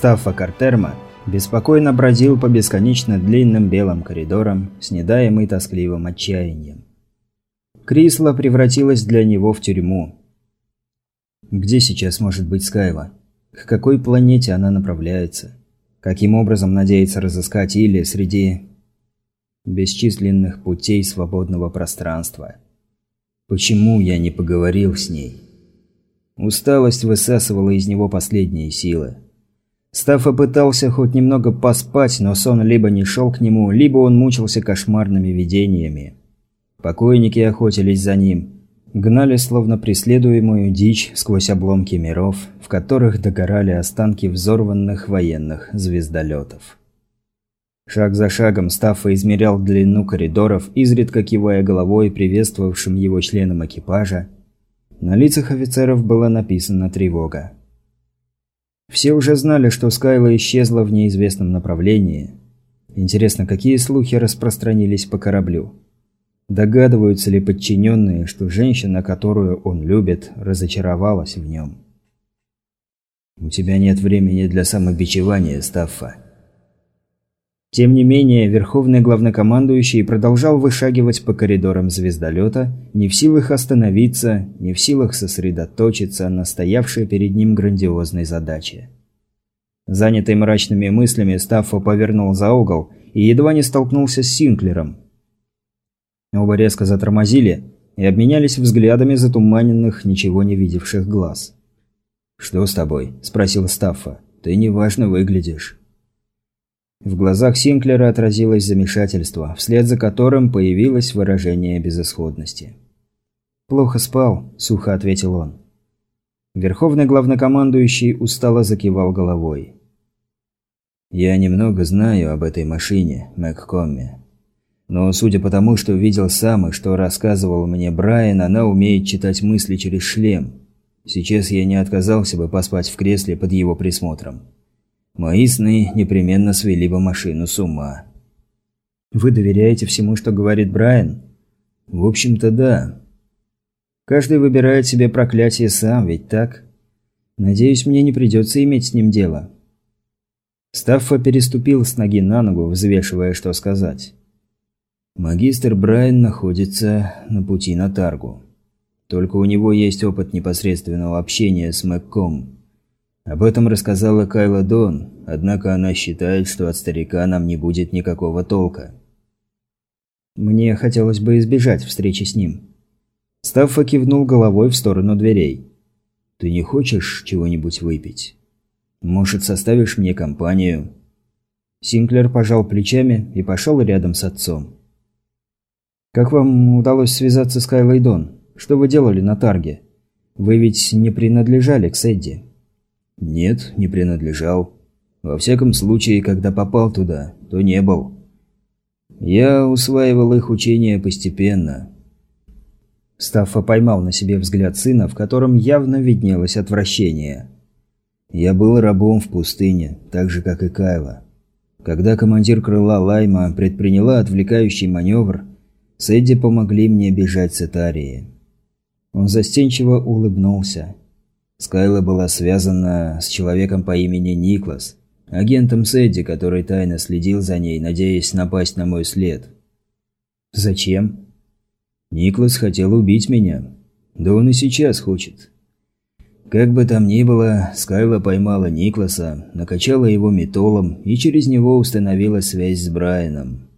Стаффа Картерма беспокойно бродил по бесконечно длинным белым коридорам, снедаемый тоскливым отчаянием. Крисла превратилась для него в тюрьму. Где сейчас может быть Скайла? К какой планете она направляется? Каким образом надеется разыскать Или среди бесчисленных путей свободного пространства? Почему я не поговорил с ней? Усталость высасывала из него последние силы. Стаффа пытался хоть немного поспать, но сон либо не шел к нему, либо он мучился кошмарными видениями. Покойники охотились за ним, гнали словно преследуемую дичь сквозь обломки миров, в которых догорали останки взорванных военных звездолетов. Шаг за шагом Стаффа измерял длину коридоров, изредка кивая головой приветствовавшим его членам экипажа. На лицах офицеров была написана тревога. Все уже знали, что Скайла исчезла в неизвестном направлении. Интересно, какие слухи распространились по кораблю? Догадываются ли подчиненные, что женщина, которую он любит, разочаровалась в нем? «У тебя нет времени для самобичевания, Стаффа». Тем не менее, Верховный Главнокомандующий продолжал вышагивать по коридорам звездолета, не в силах остановиться, не в силах сосредоточиться на стоявшей перед ним грандиозной задаче. Занятый мрачными мыслями, Стаффа повернул за угол и едва не столкнулся с Синклером – Оба резко затормозили и обменялись взглядами затуманенных, ничего не видевших глаз. «Что с тобой?» – спросил Стаффа. «Ты неважно выглядишь». В глазах Синклера отразилось замешательство, вслед за которым появилось выражение безысходности. «Плохо спал», – сухо ответил он. Верховный главнокомандующий устало закивал головой. «Я немного знаю об этой машине, Мэгкомме. Но судя по тому, что видел сам и что рассказывал мне Брайан, она умеет читать мысли через шлем. Сейчас я не отказался бы поспать в кресле под его присмотром. Мои сны непременно свели бы машину с ума. Вы доверяете всему, что говорит Брайан? В общем-то, да. Каждый выбирает себе проклятие сам, ведь так? Надеюсь, мне не придется иметь с ним дело. Стаффа переступил с ноги на ногу, взвешивая, что сказать. Магистр Брайан находится на пути на Таргу. Только у него есть опыт непосредственного общения с Мэгком. Об этом рассказала Кайла Дон, однако она считает, что от старика нам не будет никакого толка. Мне хотелось бы избежать встречи с ним. Стаффа кивнул головой в сторону дверей. «Ты не хочешь чего-нибудь выпить? Может, составишь мне компанию?» Синклер пожал плечами и пошел рядом с отцом. «Как вам удалось связаться с Кайлой Дон? Что вы делали на Тарге? Вы ведь не принадлежали к Сэдди?» «Нет, не принадлежал. Во всяком случае, когда попал туда, то не был. Я усваивал их учения постепенно». Стаффа поймал на себе взгляд сына, в котором явно виднелось отвращение. «Я был рабом в пустыне, так же, как и Кайла. Когда командир крыла Лайма предприняла отвлекающий маневр, Сэдди помогли мне бежать с Этарии. Он застенчиво улыбнулся. Скайла была связана с человеком по имени Никлас, агентом Сэдди, который тайно следил за ней, надеясь напасть на мой след. «Зачем?» «Никлас хотел убить меня. Да он и сейчас хочет». Как бы там ни было, Скайла поймала Никласа, накачала его метолом и через него установила связь с Брайаном.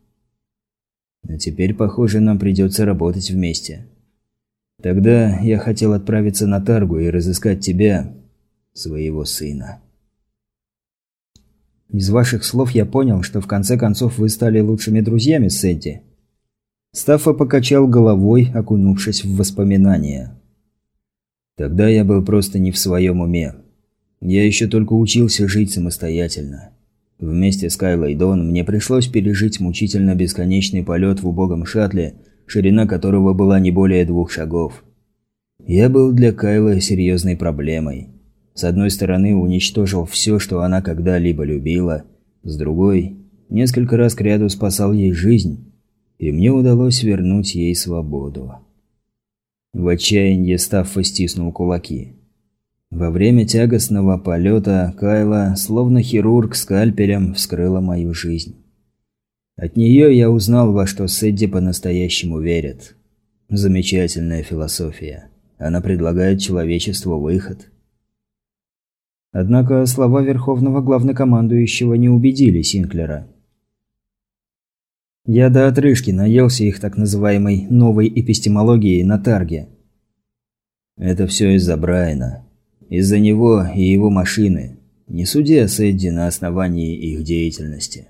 А теперь, похоже, нам придется работать вместе. Тогда я хотел отправиться на Таргу и разыскать тебя, своего сына. Из ваших слов я понял, что в конце концов вы стали лучшими друзьями с Эдди. Стаффа покачал головой, окунувшись в воспоминания. Тогда я был просто не в своем уме. Я еще только учился жить самостоятельно. Вместе с Кайлой Дон мне пришлось пережить мучительно бесконечный полет в убогом шаттле, ширина которого была не более двух шагов. Я был для Кайлы серьезной проблемой. С одной стороны, уничтожил все, что она когда-либо любила, с другой, несколько раз кряду спасал ей жизнь, и мне удалось вернуть ей свободу. В отчаянии Стаффа стиснул кулаки. Во время тягостного полета Кайла, словно хирург скальпелем, вскрыла мою жизнь. От нее я узнал, во что Сэдди по-настоящему верит. Замечательная философия. Она предлагает человечеству выход. Однако слова Верховного Главнокомандующего не убедили Синклера. Я до отрыжки наелся их так называемой «новой эпистемологией» на Тарге. Это все из-за Брайана. Из-за него и его машины. Не суди о Сэдди на основании их деятельности.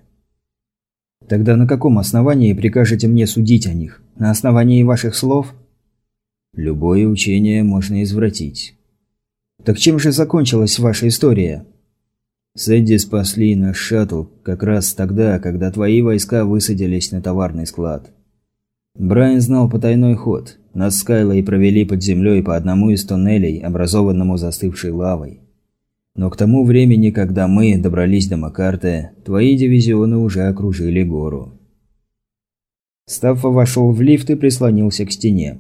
Тогда на каком основании прикажете мне судить о них? На основании ваших слов? Любое учение можно извратить. Так чем же закончилась ваша история? Сэдди спасли наш шаттл как раз тогда, когда твои войска высадились на товарный склад. Брайан знал потайной ход. Нас с Кайлой провели под землей по одному из тоннелей, образованному застывшей лавой. Но к тому времени, когда мы добрались до Макарты, твои дивизионы уже окружили гору. Стаффа вошел в лифт и прислонился к стене.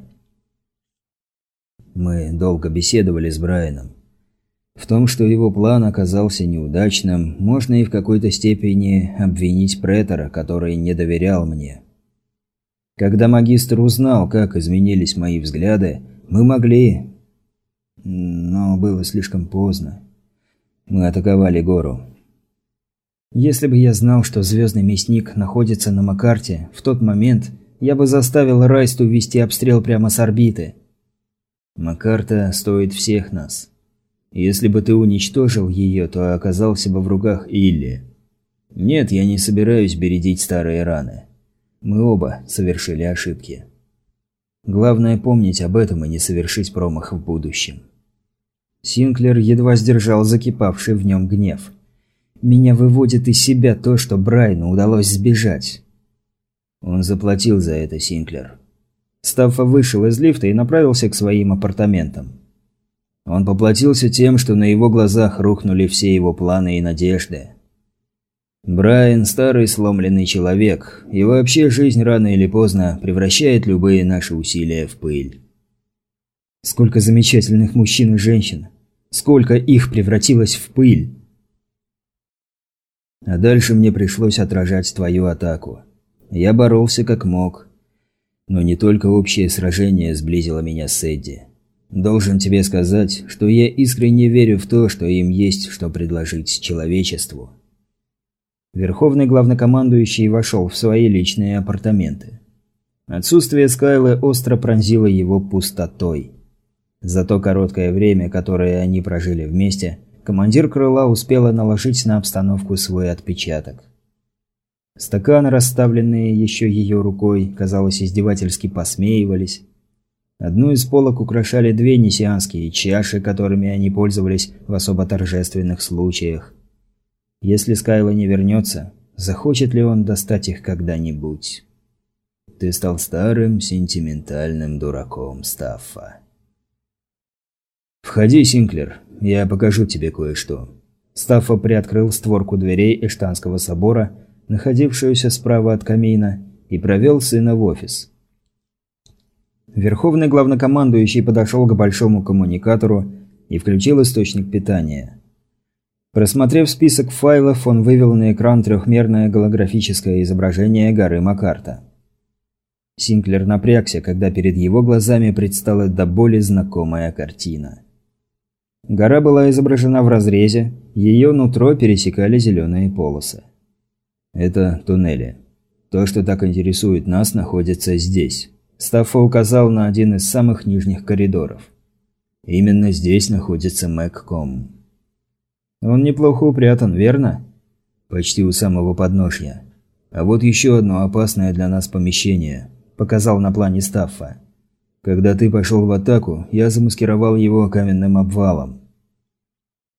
Мы долго беседовали с Брайаном. В том, что его план оказался неудачным, можно и в какой-то степени обвинить претора, который не доверял мне. Когда магистр узнал, как изменились мои взгляды, мы могли... Но было слишком поздно. Мы атаковали гору. Если бы я знал, что Звездный Мясник находится на Макарте, в тот момент я бы заставил Райсту вести обстрел прямо с орбиты. Макарта стоит всех нас. Если бы ты уничтожил ее, то оказался бы в руках Илли. Нет, я не собираюсь бередить старые раны. Мы оба совершили ошибки. Главное помнить об этом и не совершить промах в будущем. Синклер едва сдержал закипавший в нем гнев. «Меня выводит из себя то, что Брайну удалось сбежать». Он заплатил за это, Синклер. Стаффа вышел из лифта и направился к своим апартаментам. Он поплатился тем, что на его глазах рухнули все его планы и надежды. Брайан – старый сломленный человек, и вообще жизнь рано или поздно превращает любые наши усилия в пыль. Сколько замечательных мужчин и женщин, сколько их превратилось в пыль. А дальше мне пришлось отражать твою атаку. Я боролся как мог, но не только общее сражение сблизило меня с Эдди. Должен тебе сказать, что я искренне верю в то, что им есть что предложить человечеству. Верховный главнокомандующий вошел в свои личные апартаменты. Отсутствие Скайлы остро пронзило его пустотой. За то короткое время, которое они прожили вместе, командир крыла успела наложить на обстановку свой отпечаток. Стаканы, расставленные еще ее рукой, казалось, издевательски посмеивались. Одну из полок украшали две несианские чаши, которыми они пользовались в особо торжественных случаях. Если Скайла не вернется, захочет ли он достать их когда-нибудь? Ты стал старым, сентиментальным дураком, Стаффа. «Входи, Синклер, я покажу тебе кое-что». Стаффа приоткрыл створку дверей Эштанского собора находившуюся справа от камина, и провел сына в офис. Верховный главнокомандующий подошел к большому коммуникатору и включил источник питания. Просмотрев список файлов, он вывел на экран трехмерное голографическое изображение горы Макарта. Синклер напрягся, когда перед его глазами предстала до боли знакомая картина. Гора была изображена в разрезе, ее нутро пересекали зеленые полосы. Это туннели. То, что так интересует нас, находится здесь. Стаффа указал на один из самых нижних коридоров. Именно здесь находится Мэгком. Он неплохо упрятан, верно? Почти у самого подножья. А вот еще одно опасное для нас помещение. Показал на плане Стаффа. Когда ты пошел в атаку, я замаскировал его каменным обвалом.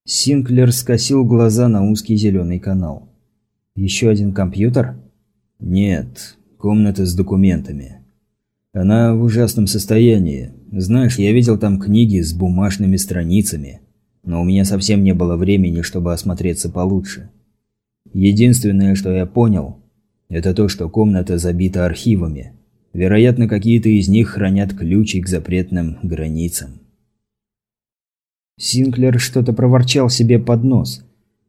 Синклер скосил глаза на узкий зеленый канал. Еще один компьютер? Нет, комната с документами. Она в ужасном состоянии. Знаешь, я видел там книги с бумажными страницами, но у меня совсем не было времени, чтобы осмотреться получше. Единственное, что я понял, это то, что комната забита архивами. Вероятно, какие-то из них хранят ключи к запретным границам. Синклер что-то проворчал себе под нос.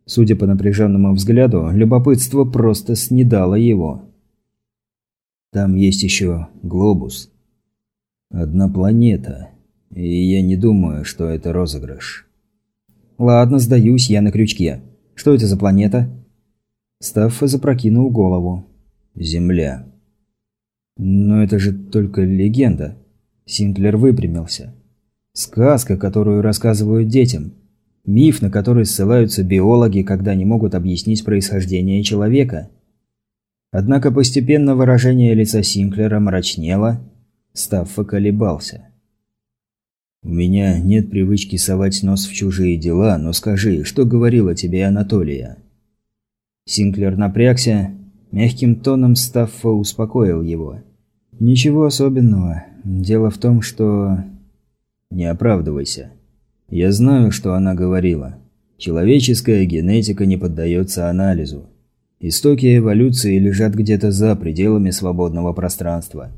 Судя по напряженному взгляду, любопытство просто снедало его. Там есть еще глобус. Одна планета. И я не думаю, что это розыгрыш. Ладно, сдаюсь, я на крючке. Что это за планета? Стаффа запрокинул голову. Земля. Но это же только легенда. Синклер выпрямился. Сказка, которую рассказывают детям. Миф, на который ссылаются биологи, когда не могут объяснить происхождение человека. Однако постепенно выражение лица Синклера мрачнело, Стаффа колебался. «У меня нет привычки совать нос в чужие дела, но скажи, что говорила тебе Анатолия?» Синклер напрягся, мягким тоном Стаффа успокоил его. «Ничего особенного. Дело в том, что...» «Не оправдывайся. Я знаю, что она говорила. Человеческая генетика не поддается анализу. Истоки эволюции лежат где-то за пределами свободного пространства.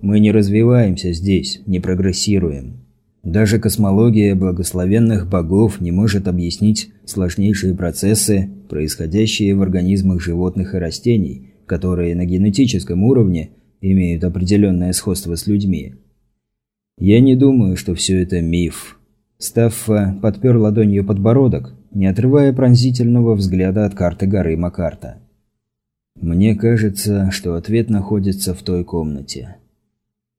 Мы не развиваемся здесь, не прогрессируем. Даже космология благословенных богов не может объяснить сложнейшие процессы, происходящие в организмах животных и растений, которые на генетическом уровне имеют определенное сходство с людьми. Я не думаю, что все это миф. Стаффа подпер ладонью подбородок, не отрывая пронзительного взгляда от карты горы Макарта. Мне кажется, что ответ находится в той комнате.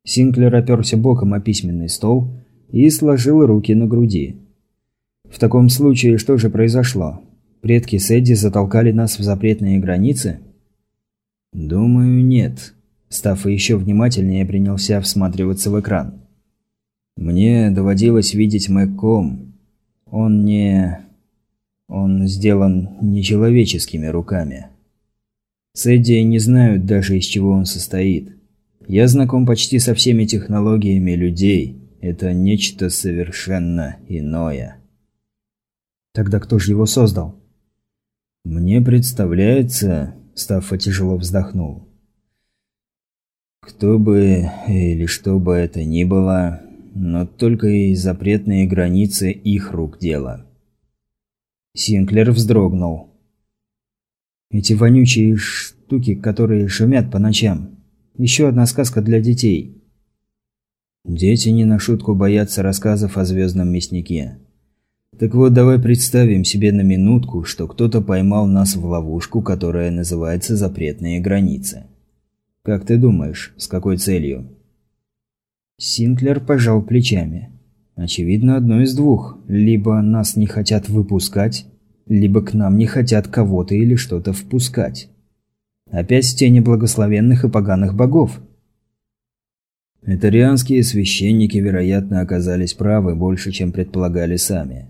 Синклер оперся боком о письменный стол и сложил руки на груди. В таком случае что же произошло? Предки Сэдди затолкали нас в запретные границы? Думаю, нет. Став еще внимательнее принялся всматриваться в экран. Мне доводилось видеть Мэгком. Он не... Он сделан нечеловеческими руками. Сэдди не знают даже, из чего он состоит. Я знаком почти со всеми технологиями людей, это нечто совершенно иное. Тогда кто же его создал? Мне представляется, Стаффа тяжело вздохнул. Кто бы или что бы это ни было, но только и запретные границы их рук дело. Синклер вздрогнул. Эти вонючие штуки, которые шумят по ночам. Еще одна сказка для детей. Дети не на шутку боятся рассказов о звездном мяснике. Так вот, давай представим себе на минутку, что кто-то поймал нас в ловушку, которая называется «запретные границы». Как ты думаешь, с какой целью? Синклер пожал плечами. Очевидно, одно из двух. Либо нас не хотят выпускать, либо к нам не хотят кого-то или что-то впускать. Опять тени благословенных и поганых богов. Этарианские священники, вероятно, оказались правы больше, чем предполагали сами.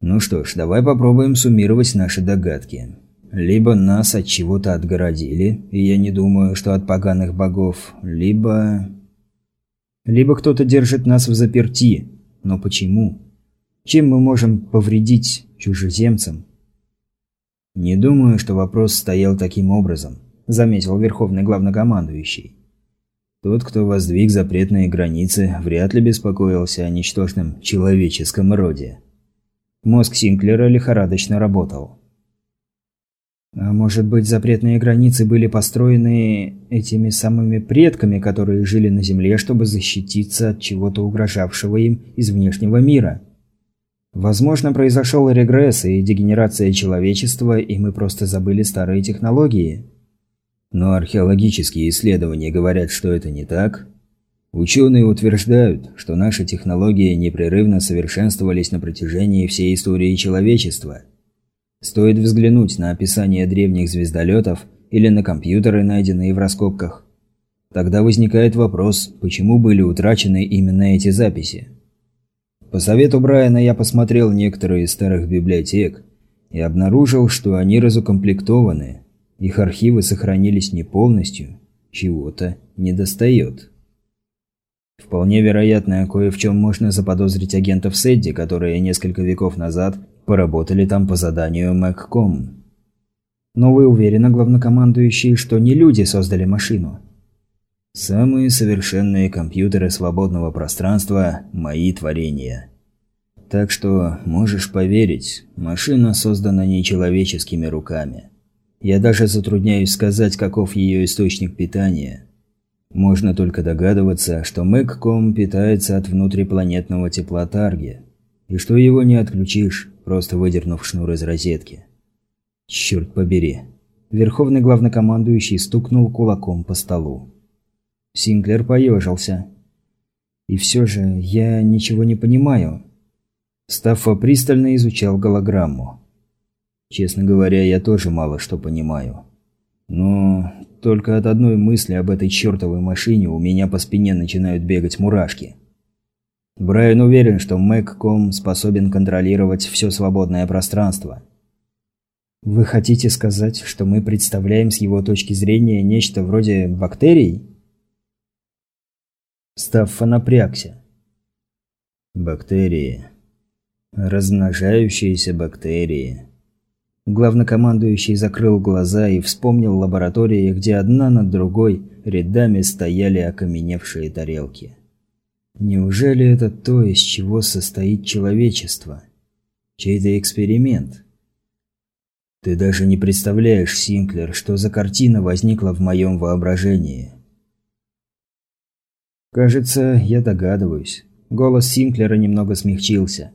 Ну что ж, давай попробуем суммировать наши догадки. Либо нас от чего-то отгородили, и я не думаю, что от поганых богов, либо... Либо кто-то держит нас в заперти. Но почему? Чем мы можем повредить чужеземцам? Не думаю, что вопрос стоял таким образом, заметил верховный главнокомандующий. Тот, кто воздвиг запретные границы, вряд ли беспокоился о ничтожном человеческом роде. Мозг Синклера лихорадочно работал. А может быть, запретные границы были построены этими самыми предками, которые жили на Земле, чтобы защититься от чего-то угрожавшего им из внешнего мира? Возможно, произошел регресс и дегенерация человечества, и мы просто забыли старые технологии. Но археологические исследования говорят, что это не так. Ученые утверждают, что наши технологии непрерывно совершенствовались на протяжении всей истории человечества. Стоит взглянуть на описание древних звездолетов или на компьютеры, найденные в раскопках. Тогда возникает вопрос, почему были утрачены именно эти записи. По совету Брайана я посмотрел некоторые из старых библиотек и обнаружил, что они разукомплектованы, их архивы сохранились не полностью, чего-то недостает. Вполне вероятно, кое в чем можно заподозрить агентов Сэдди, которые несколько веков назад поработали там по заданию Мэгком. Но вы уверены, главнокомандующий, что не люди создали машину? Самые совершенные компьютеры свободного пространства – мои творения. Так что, можешь поверить, машина создана нечеловеческими руками. Я даже затрудняюсь сказать, каков ее источник питания. Можно только догадываться, что Мэгком питается от внутрипланетного теплотарги, и что его не отключишь, просто выдернув шнур из розетки. Черт побери. Верховный главнокомандующий стукнул кулаком по столу. Синклер поежился. И все же я ничего не понимаю. Стаффа пристально изучал голограмму. Честно говоря, я тоже мало что понимаю. Но только от одной мысли об этой чертовой машине у меня по спине начинают бегать мурашки. Брайан уверен, что Мэгком способен контролировать все свободное пространство. Вы хотите сказать, что мы представляем с его точки зрения нечто вроде бактерий? Стаффа напрягся. Бактерии. Размножающиеся бактерии. Главнокомандующий закрыл глаза и вспомнил лаборатории, где одна над другой рядами стояли окаменевшие тарелки. Неужели это то, из чего состоит человечество? Чей-то эксперимент? Ты даже не представляешь, Синклер, что за картина возникла в моем воображении. Кажется, я догадываюсь. Голос Синклера немного смягчился.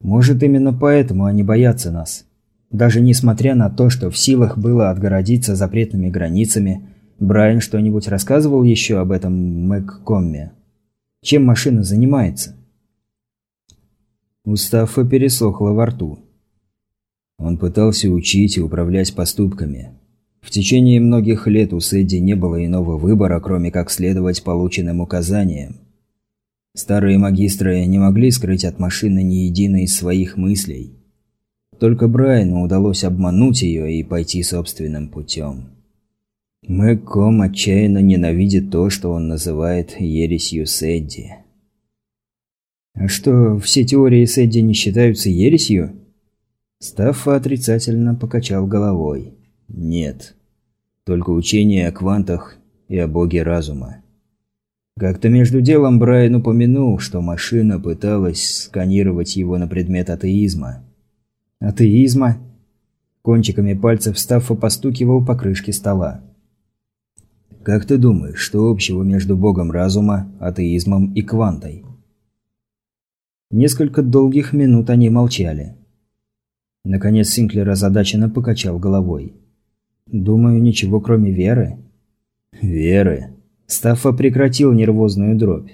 Может, именно поэтому они боятся нас. Даже несмотря на то, что в силах было отгородиться запретными границами, Брайан что-нибудь рассказывал еще об этом Мэгкомме? Чем машина занимается? Устафа пересохла во рту. Он пытался учить и управлять поступками. В течение многих лет у Сэдди не было иного выбора, кроме как следовать полученным указаниям. Старые магистры не могли скрыть от машины ни единой из своих мыслей. Только Брайану удалось обмануть ее и пойти собственным путем. Мэгком отчаянно ненавидит то, что он называет ересью Сэдди. А что, все теории Сэдди не считаются ересью? Стаффа отрицательно покачал головой. Нет. Только учение о квантах и о боге разума. Как-то между делом Брайан упомянул, что машина пыталась сканировать его на предмет атеизма. Атеизма? Кончиками пальцев Стаффа постукивал по крышке стола. Как ты думаешь, что общего между богом разума, атеизмом и квантой? Несколько долгих минут они молчали. Наконец Синклер озадаченно покачал головой. «Думаю, ничего кроме веры». «Веры?» Стаффа прекратил нервозную дробь.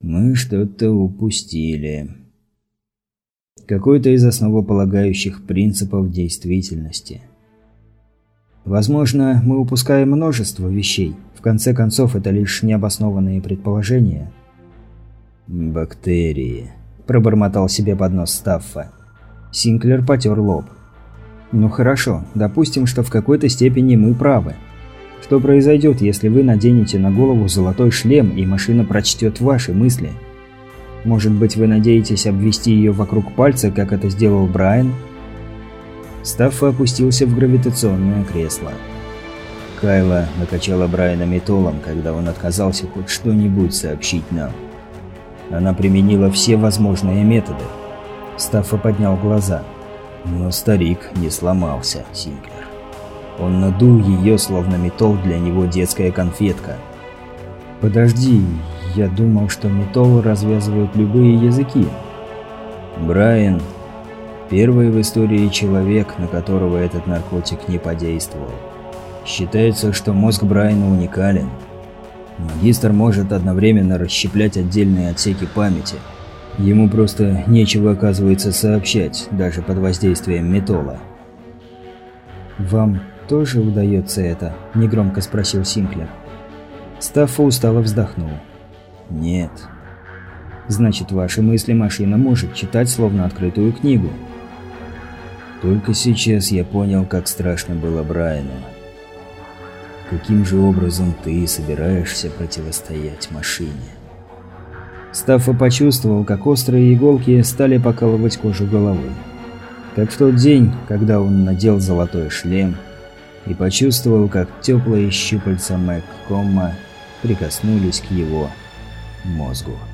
«Мы что-то упустили». Какой-то из основополагающих принципов действительности. Возможно, мы упускаем множество вещей. В конце концов, это лишь необоснованные предположения. «Бактерии», – пробормотал себе под нос Стаффа. Синклер потер лоб. «Ну хорошо, допустим, что в какой-то степени мы правы. Что произойдет, если вы наденете на голову золотой шлем, и машина прочтет ваши мысли? Может быть, вы надеетесь обвести ее вокруг пальца, как это сделал Брайан?» Стаффа опустился в гравитационное кресло. Кайла накачала Брайана метолом, когда он отказался хоть что-нибудь сообщить нам. Она применила все возможные методы – Стаффа поднял глаза. Но старик не сломался, Синклер. Он надул ее, словно метол для него детская конфетка. «Подожди, я думал, что метол развязывает любые языки». Брайан – первый в истории человек, на которого этот наркотик не подействовал. Считается, что мозг Брайана уникален. Магистр может одновременно расщеплять отдельные отсеки памяти – Ему просто нечего, оказывается, сообщать, даже под воздействием метола. «Вам тоже удается это?» – негромко спросил Синклер. Стаффа устало вздохнул. «Нет». «Значит, ваши мысли машина может читать, словно открытую книгу». Только сейчас я понял, как страшно было Брайану. Каким же образом ты собираешься противостоять машине? Стаффа почувствовал, как острые иголки стали покалывать кожу головы. Как в тот день, когда он надел золотой шлем и почувствовал, как теплые щупальца Мэг Комма прикоснулись к его مازگرد